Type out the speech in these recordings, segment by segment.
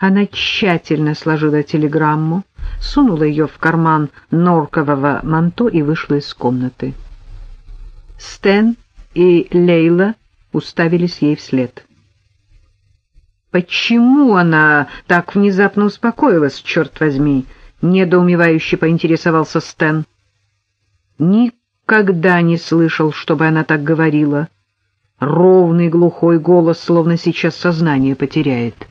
Она тщательно сложила телеграмму, сунула ее в карман норкового манто и вышла из комнаты. Стэн и Лейла уставились ей вслед. «Почему она так внезапно успокоилась, черт возьми?» — недоумевающе поинтересовался Стэн. «Никогда не слышал, чтобы она так говорила. Ровный глухой голос, словно сейчас сознание потеряет».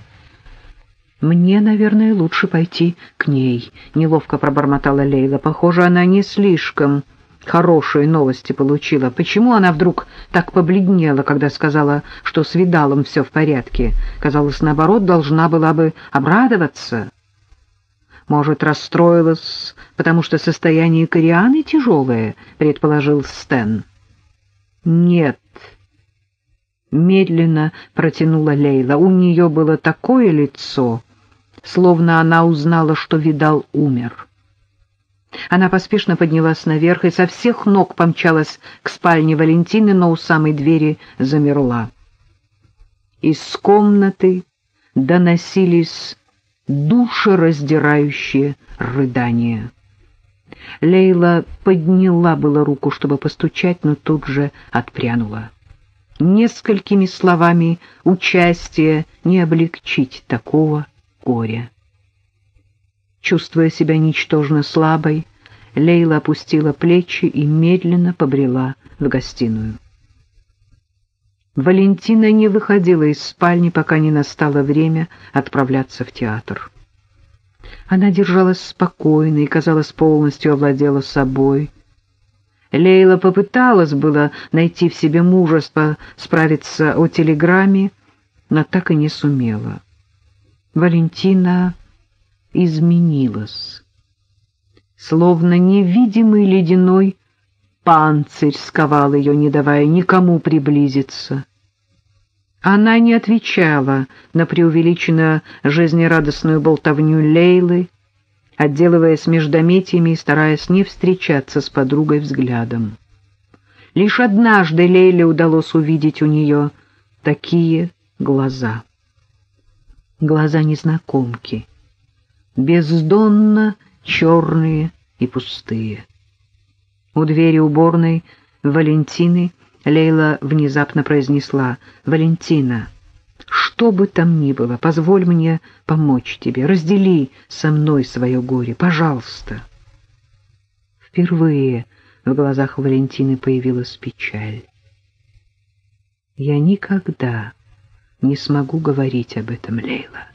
«Мне, наверное, лучше пойти к ней», — неловко пробормотала Лейла. «Похоже, она не слишком хорошие новости получила. Почему она вдруг так побледнела, когда сказала, что с Видалом все в порядке? Казалось, наоборот, должна была бы обрадоваться. Может, расстроилась, потому что состояние Корианы тяжелое, предположил Стэн. Нет. Медленно протянула Лейла. У нее было такое лицо словно она узнала, что Видал умер. Она поспешно поднялась наверх и со всех ног помчалась к спальне Валентины, но у самой двери замерла. Из комнаты доносились душераздирающие рыдания. Лейла подняла было руку, чтобы постучать, но тут же отпрянула. Несколькими словами участия не облегчить такого горя. Чувствуя себя ничтожно слабой, Лейла опустила плечи и медленно побрела в гостиную. Валентина не выходила из спальни, пока не настало время отправляться в театр. Она держалась спокойно и, казалось, полностью овладела собой. Лейла попыталась было найти в себе мужество справиться о телеграмме, но так и не сумела. Валентина изменилась. Словно невидимый ледяной панцирь сковал ее, не давая никому приблизиться. Она не отвечала на преувеличенно жизнерадостную болтовню Лейлы, отделываясь междометиями и стараясь не встречаться с подругой взглядом. Лишь однажды Лейле удалось увидеть у нее такие глаза глаза незнакомки, бездонно черные и пустые. У двери уборной Валентины Лейла внезапно произнесла «Валентина, что бы там ни было, позволь мне помочь тебе, раздели со мной свое горе, пожалуйста». Впервые в глазах Валентины появилась печаль. «Я никогда не смогу говорить об этом, Лейла.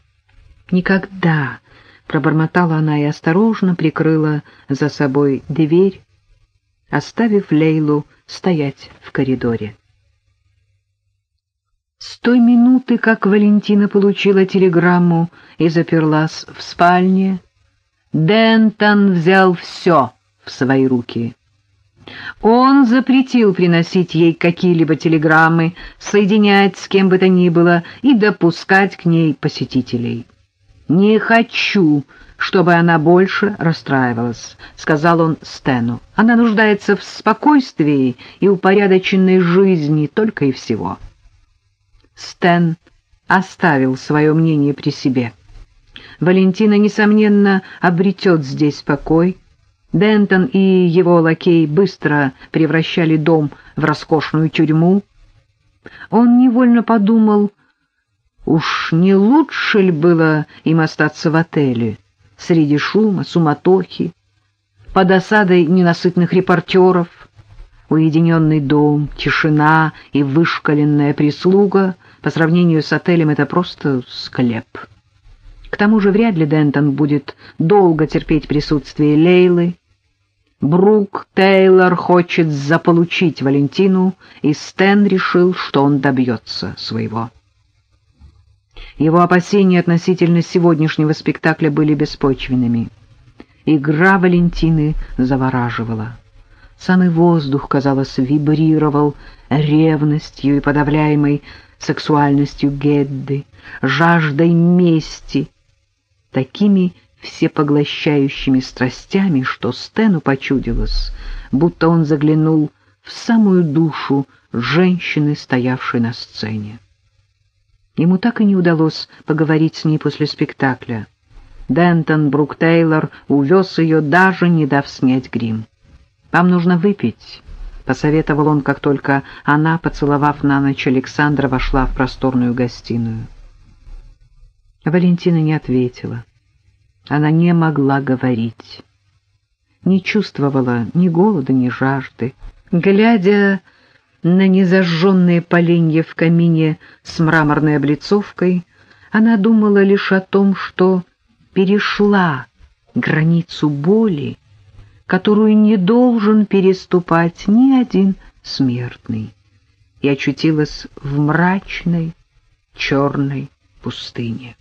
Никогда, пробормотала она и осторожно прикрыла за собой дверь, оставив Лейлу стоять в коридоре. С той минуты, как Валентина получила телеграмму и заперлась в спальне, Дентон взял все в свои руки. Он запретил приносить ей какие-либо телеграммы, соединять с кем бы то ни было и допускать к ней посетителей. «Не хочу, чтобы она больше расстраивалась», — сказал он Стэну. «Она нуждается в спокойствии и упорядоченной жизни только и всего». Стэн оставил свое мнение при себе. Валентина, несомненно, обретет здесь покой, Дентон и его лакей быстро превращали дом в роскошную тюрьму. Он невольно подумал, уж не лучше ли было им остаться в отеле, среди шума, суматохи, под осадой ненасытных репортеров, уединенный дом, тишина и вышкаленная прислуга по сравнению с отелем — это просто склеп. К тому же вряд ли Дентон будет долго терпеть присутствие Лейлы, Брук Тейлор хочет заполучить Валентину, и Стэн решил, что он добьется своего. Его опасения относительно сегодняшнего спектакля были беспочвенными. Игра Валентины завораживала. Самый воздух, казалось, вибрировал ревностью и подавляемой сексуальностью Гедды, жаждой мести, такими всепоглощающими страстями, что Стэну почудилось, будто он заглянул в самую душу женщины, стоявшей на сцене. Ему так и не удалось поговорить с ней после спектакля. Дентон Брук Тейлор увез ее, даже не дав снять грим. «Вам нужно выпить», — посоветовал он, как только она, поцеловав на ночь Александра, вошла в просторную гостиную. Валентина не ответила. Она не могла говорить. Не чувствовала ни голода, ни жажды. Глядя на незажженные поленья в камине с мраморной облицовкой, она думала лишь о том, что перешла границу боли, которую не должен переступать ни один смертный, и очутилась в мрачной черной пустыне.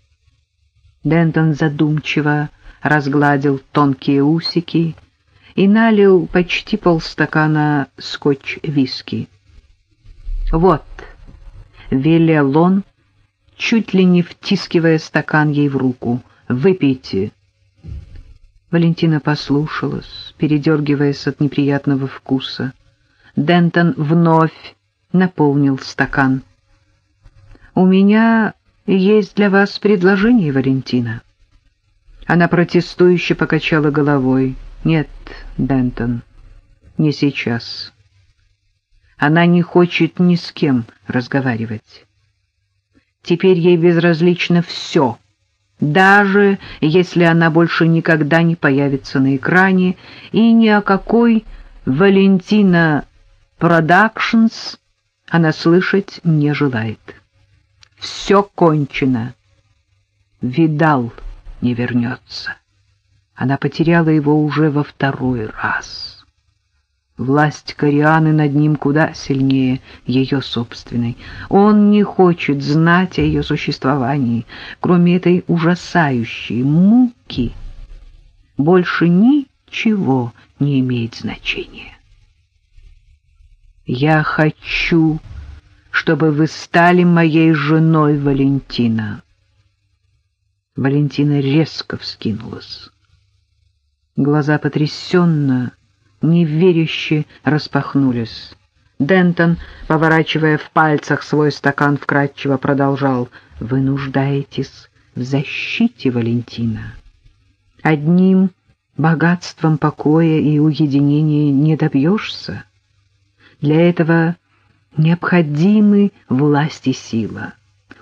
Дентон задумчиво разгладил тонкие усики и налил почти полстакана скотч-виски. «Вот», — велел он, чуть ли не втискивая стакан ей в руку, — «выпейте». Валентина послушалась, передергиваясь от неприятного вкуса. Дентон вновь наполнил стакан. «У меня есть для вас предложение, Валентина». Она протестующе покачала головой. «Нет, Дентон, не сейчас». Она не хочет ни с кем разговаривать. Теперь ей безразлично все — даже если она больше никогда не появится на экране, и ни о какой Valentina Productions она слышать не желает. Все кончено. Видал не вернется. Она потеряла его уже во второй раз. Власть Корианы над ним куда сильнее ее собственной. Он не хочет знать о ее существовании, кроме этой ужасающей муки. Больше ничего не имеет значения. «Я хочу, чтобы вы стали моей женой, Валентина». Валентина резко вскинулась. Глаза потрясенно неверяще распахнулись. Дентон, поворачивая в пальцах свой стакан, вкратчиво продолжал. «Вы нуждаетесь в защите Валентина. Одним богатством покоя и уединения не добьешься. Для этого необходимы власть и сила.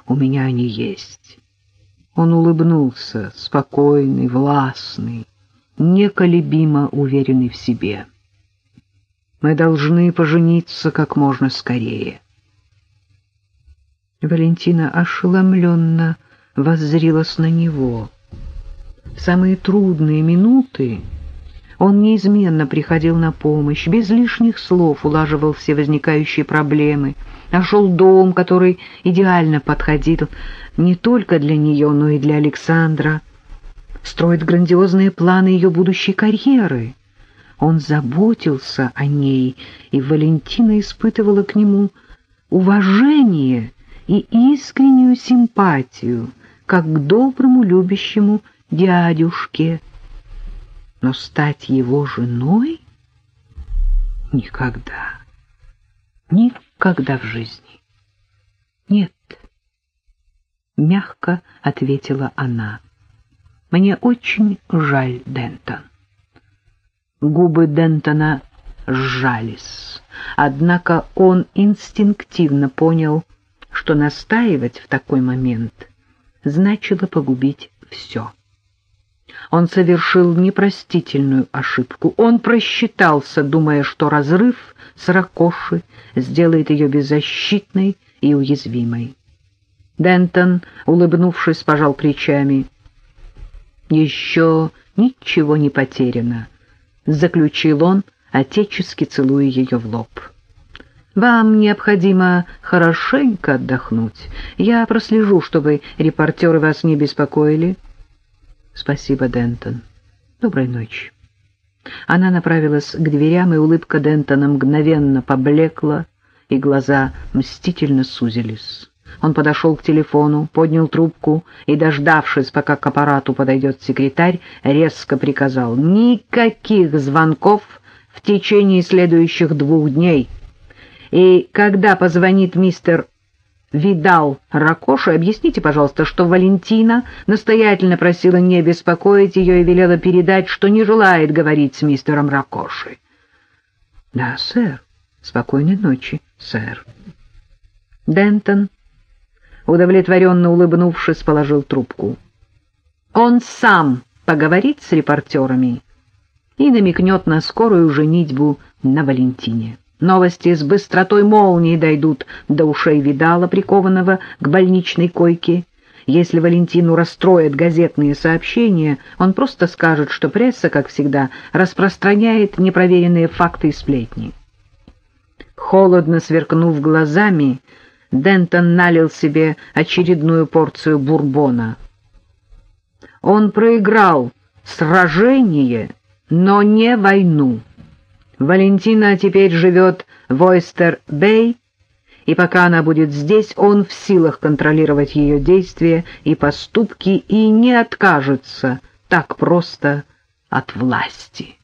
У меня они есть». Он улыбнулся, спокойный, властный, неколебимо уверенный в себе. Мы должны пожениться как можно скорее. Валентина ошеломленно воззрилась на него. В самые трудные минуты он неизменно приходил на помощь, без лишних слов улаживал все возникающие проблемы, нашел дом, который идеально подходил не только для нее, но и для Александра, строит грандиозные планы ее будущей карьеры. Он заботился о ней, и Валентина испытывала к нему уважение и искреннюю симпатию, как к доброму любящему дядюшке. Но стать его женой — никогда, никогда в жизни. Нет, — мягко ответила она, — мне очень жаль, Дентон. Губы Дентона сжались, однако он инстинктивно понял, что настаивать в такой момент значило погубить все. Он совершил непростительную ошибку. Он просчитался, думая, что разрыв с Ракоши сделает ее беззащитной и уязвимой. Дентон, улыбнувшись, пожал плечами. «Еще ничего не потеряно. — заключил он, отечески целуя ее в лоб. «Вам необходимо хорошенько отдохнуть. Я прослежу, чтобы репортеры вас не беспокоили». «Спасибо, Дентон. Доброй ночи». Она направилась к дверям, и улыбка Дентона мгновенно поблекла, и глаза мстительно сузились. Он подошел к телефону, поднял трубку и, дождавшись, пока к аппарату подойдет секретарь, резко приказал «Никаких звонков в течение следующих двух дней». И когда позвонит мистер Видал Ракоши, объясните, пожалуйста, что Валентина настоятельно просила не беспокоить ее и велела передать, что не желает говорить с мистером Ракоши. — Да, сэр. Спокойной ночи, сэр. Дентон, удовлетворенно улыбнувшись, положил трубку. Он сам поговорит с репортерами и намекнет на скорую женитьбу на Валентине. Новости с быстротой молнии дойдут до ушей Видала, прикованного к больничной койке. Если Валентину расстроят газетные сообщения, он просто скажет, что пресса, как всегда, распространяет непроверенные факты и сплетни. Холодно сверкнув глазами, Дентон налил себе очередную порцию бурбона. Он проиграл сражение, но не войну. Валентина теперь живет в Ойстер-Бэй, и пока она будет здесь, он в силах контролировать ее действия и поступки и не откажется так просто от власти.